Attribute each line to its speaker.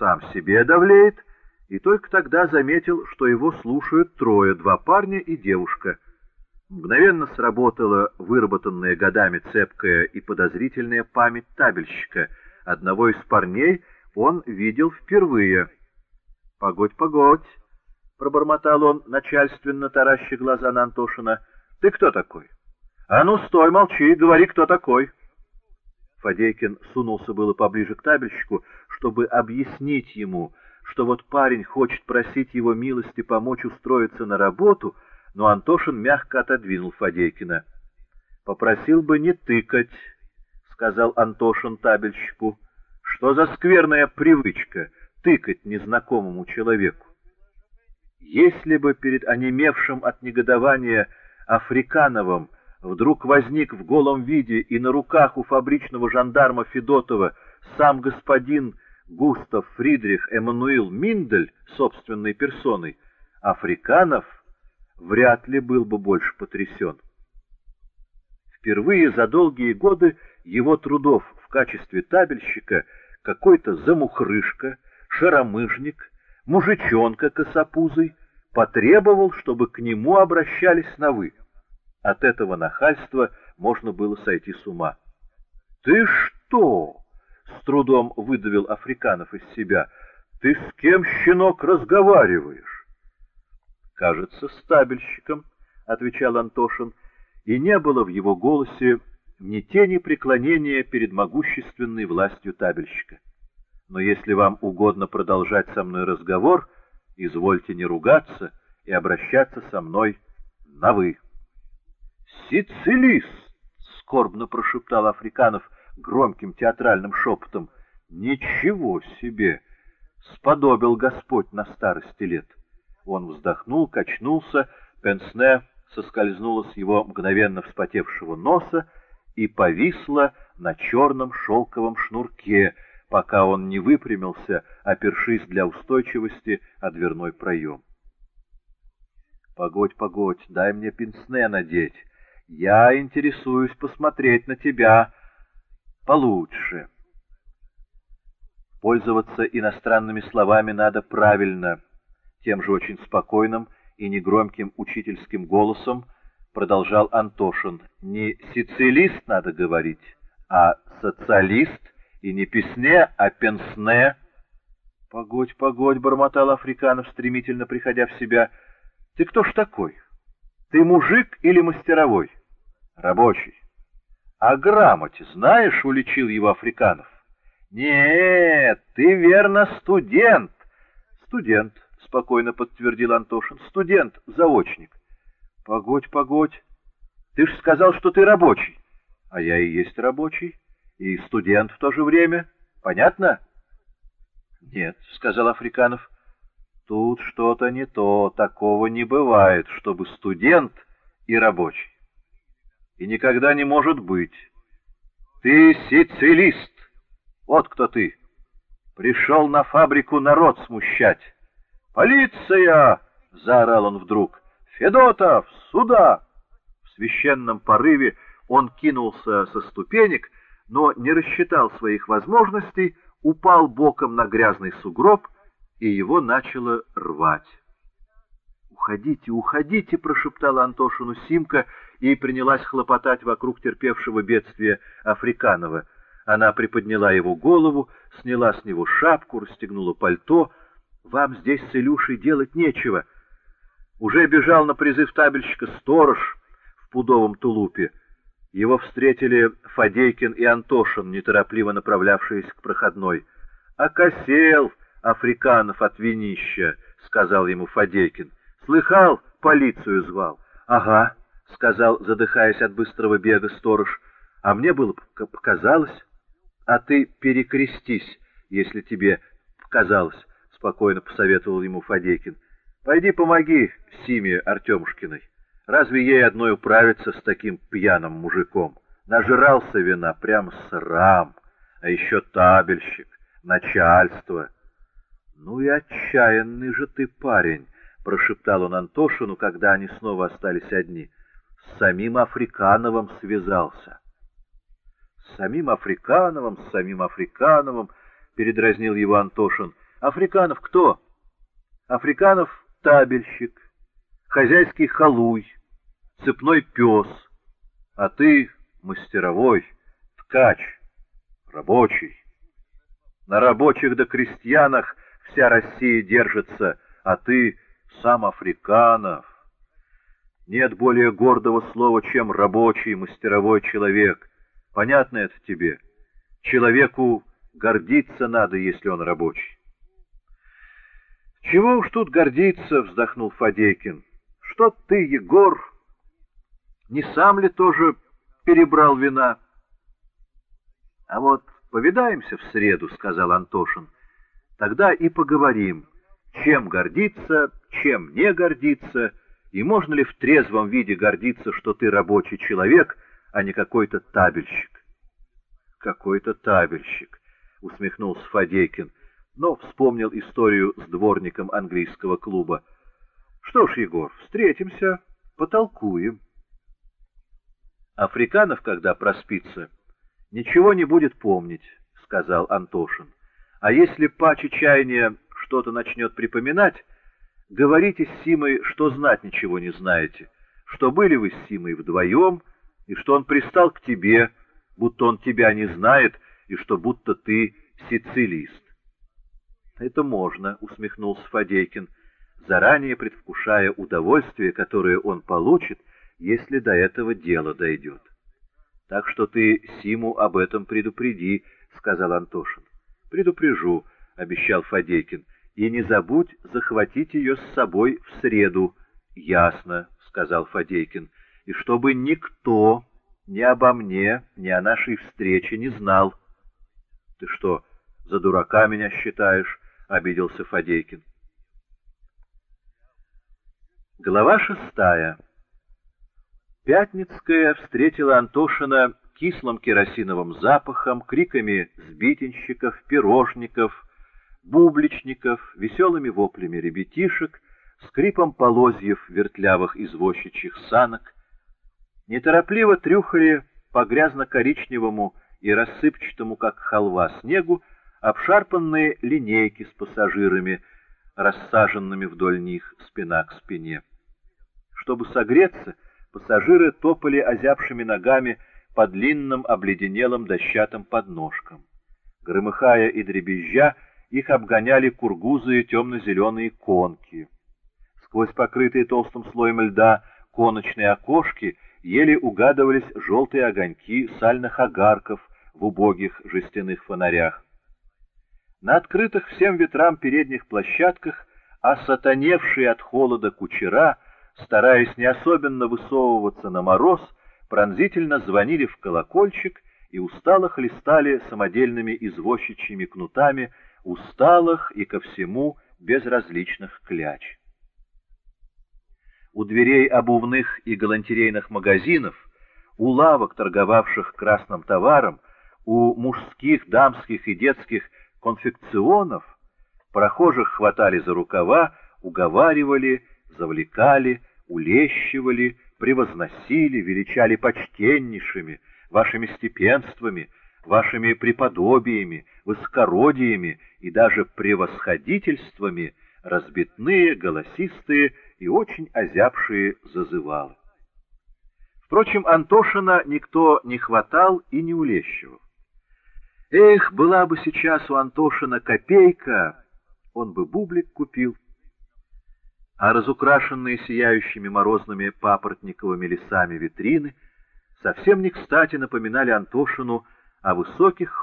Speaker 1: сам себе давлеет, и только тогда заметил, что его слушают трое, два парня и девушка. Мгновенно сработала выработанная годами цепкая и подозрительная память табельщика. Одного из парней он видел впервые. «Погодь, погодь!» — пробормотал он, начальственно тараща глаза на Антошина. «Ты кто такой?» «А ну, стой, молчи, говори, кто такой!» Фадейкин сунулся было поближе к табельщику, чтобы объяснить ему, что вот парень хочет просить его милости помочь устроиться на работу, но Антошин мягко отодвинул Фадейкина. «Попросил бы не тыкать», — сказал Антошин табельщику. «Что за скверная привычка тыкать незнакомому человеку? Если бы перед онемевшим от негодования Африкановым вдруг возник в голом виде и на руках у фабричного жандарма Федотова сам господин Густав Фридрих Эммануил Миндель собственной персоной, Африканов вряд ли был бы больше потрясен. Впервые за долгие годы его трудов в качестве табельщика какой-то замухрышка, шаромыжник, мужичонка косопузый потребовал, чтобы к нему обращались на «вы». От этого нахальства можно было сойти с ума. «Ты что?» — с трудом выдавил Африканов из себя. «Ты с кем, щенок, разговариваешь?» «Кажется, с табельщиком», — отвечал Антошин, и не было в его голосе ни тени преклонения перед могущественной властью табельщика. «Но если вам угодно продолжать со мной разговор, извольте не ругаться и обращаться со мной на «вы». «Сицилист!» — скорбно прошептал Африканов громким театральным шепотом. «Ничего себе! Сподобил Господь на старости лет!» Он вздохнул, качнулся, пенсне соскользнуло с его мгновенно вспотевшего носа и повисло на черном шелковом шнурке, пока он не выпрямился, опершись для устойчивости о дверной проем. «Погодь, погодь, дай мне пенсне надеть!» Я интересуюсь посмотреть на тебя получше. Пользоваться иностранными словами надо правильно. Тем же очень спокойным и негромким учительским голосом продолжал Антошин. Не сицилист надо говорить, а социалист, и не песне, а пенсне. Погодь, погодь, бормотал Африканов, стремительно приходя в себя. Ты кто ж такой? Ты мужик или мастеровой? Рабочий. А грамоте знаешь, уличил его Африканов. Нет, ты верно студент. Студент, спокойно подтвердил Антошин. Студент, заочник. Погодь, погодь. Ты ж сказал, что ты рабочий. А я и есть рабочий. И студент в то же время. Понятно? Нет, сказал Африканов. Тут что-то не то. Такого не бывает, чтобы студент и рабочий и никогда не может быть. Ты сицилист, вот кто ты. Пришел на фабрику народ смущать. «Полиция!» — заорал он вдруг. «Федотов! Сюда!» В священном порыве он кинулся со ступенек, но не рассчитал своих возможностей, упал боком на грязный сугроб, и его начало рвать. «Уходите, уходите!» — прошептала Антошину Симка и принялась хлопотать вокруг терпевшего бедствия Африканова. Она приподняла его голову, сняла с него шапку, расстегнула пальто. «Вам здесь с Илюшей делать нечего!» Уже бежал на призыв табельщика сторож в пудовом тулупе. Его встретили Фадейкин и Антошин, неторопливо направлявшиеся к проходной. «Окосел Африканов от винища», — сказал ему Фадейкин. Слыхал, полицию звал? Ага, сказал, задыхаясь от быстрого бега сторож. А мне было показалось. А ты перекрестись, если тебе показалось, спокойно посоветовал ему Фадейкин. Пойди помоги Симе Артемушкиной. Разве ей одной управиться с таким пьяным мужиком? Нажрался вина, прям срам. А еще табельщик, начальство. Ну и отчаянный же ты парень. — прошептал он Антошину, когда они снова остались одни. — С самим Африкановым связался. — С самим Африкановым, с самим Африкановым, — передразнил его Антошин. Африканов кто? Африканов табельщик, хозяйский халуй, цепной пес, а ты мастеровой, ткач, рабочий. На рабочих да крестьянах вся Россия держится, а ты сам Африканов. Нет более гордого слова, чем рабочий, мастеровой человек. Понятно это тебе? Человеку гордиться надо, если он рабочий. «Чего уж тут гордиться?» — вздохнул Фадейкин. «Что ты, Егор, не сам ли тоже перебрал вина?» «А вот повидаемся в среду», — сказал Антошин. «Тогда и поговорим, чем гордиться, чем не гордиться, и можно ли в трезвом виде гордиться, что ты рабочий человек, а не какой-то табельщик». «Какой-то табельщик», — усмехнулся Фадейкин но вспомнил историю с дворником английского клуба. Что ж, Егор, встретимся, потолкуем. Африканов, когда проспится, ничего не будет помнить, сказал Антошин. А если по чаяния что-то начнет припоминать, говорите с Симой, что знать ничего не знаете, что были вы с Симой вдвоем, и что он пристал к тебе, будто он тебя не знает, и что будто ты сицилист. «Это можно», — усмехнулся Фадейкин, заранее предвкушая удовольствие, которое он получит, если до этого дело дойдет. «Так что ты Симу об этом предупреди», — сказал Антошин. «Предупрежу», — обещал Фадейкин, — «и не забудь захватить ее с собой в среду». «Ясно», — сказал Фадейкин, — «и чтобы никто ни обо мне, ни о нашей встрече не знал». «Ты что, за дурака меня считаешь?» — обиделся Фадейкин. Глава шестая. Пятницкая встретила Антошина кислым керосиновым запахом, криками сбитенщиков, пирожников, бубличников, веселыми воплями ребятишек, скрипом полозьев вертлявых извозчичьих санок. Неторопливо трюхали по грязно-коричневому и рассыпчатому, как халва, снегу, обшарпанные линейки с пассажирами, рассаженными вдоль них спина к спине. Чтобы согреться, пассажиры топали озябшими ногами по длинным обледенелым дощатым подножкам. Громыхая и дребезжа, их обгоняли кургузые темно-зеленые конки. Сквозь покрытые толстым слоем льда коночные окошки еле угадывались желтые огоньки сальных огарков в убогих жестяных фонарях. На открытых всем ветрам передних площадках осатаневшие от холода кучера, стараясь не особенно высовываться на мороз, пронзительно звонили в колокольчик и устало хлестали самодельными извозчичьими кнутами усталых и ко всему безразличных кляч. У дверей обувных и галантерейных магазинов, у лавок, торговавших красным товаром, у мужских, дамских и детских конфекционов прохожих хватали за рукава, уговаривали, завлекали, улещивали, превозносили, величали почтеннейшими, вашими степенствами, вашими преподобиями, высокородиями и даже превосходительствами разбитные, голосистые и очень озябшие зазывалы. Впрочем, Антошина никто не хватал и не улещивал. Эх, была бы сейчас у Антошина копейка, он бы бублик купил. А разукрашенные сияющими морозными папоротниковыми лесами витрины совсем не кстати напоминали Антошину о высоких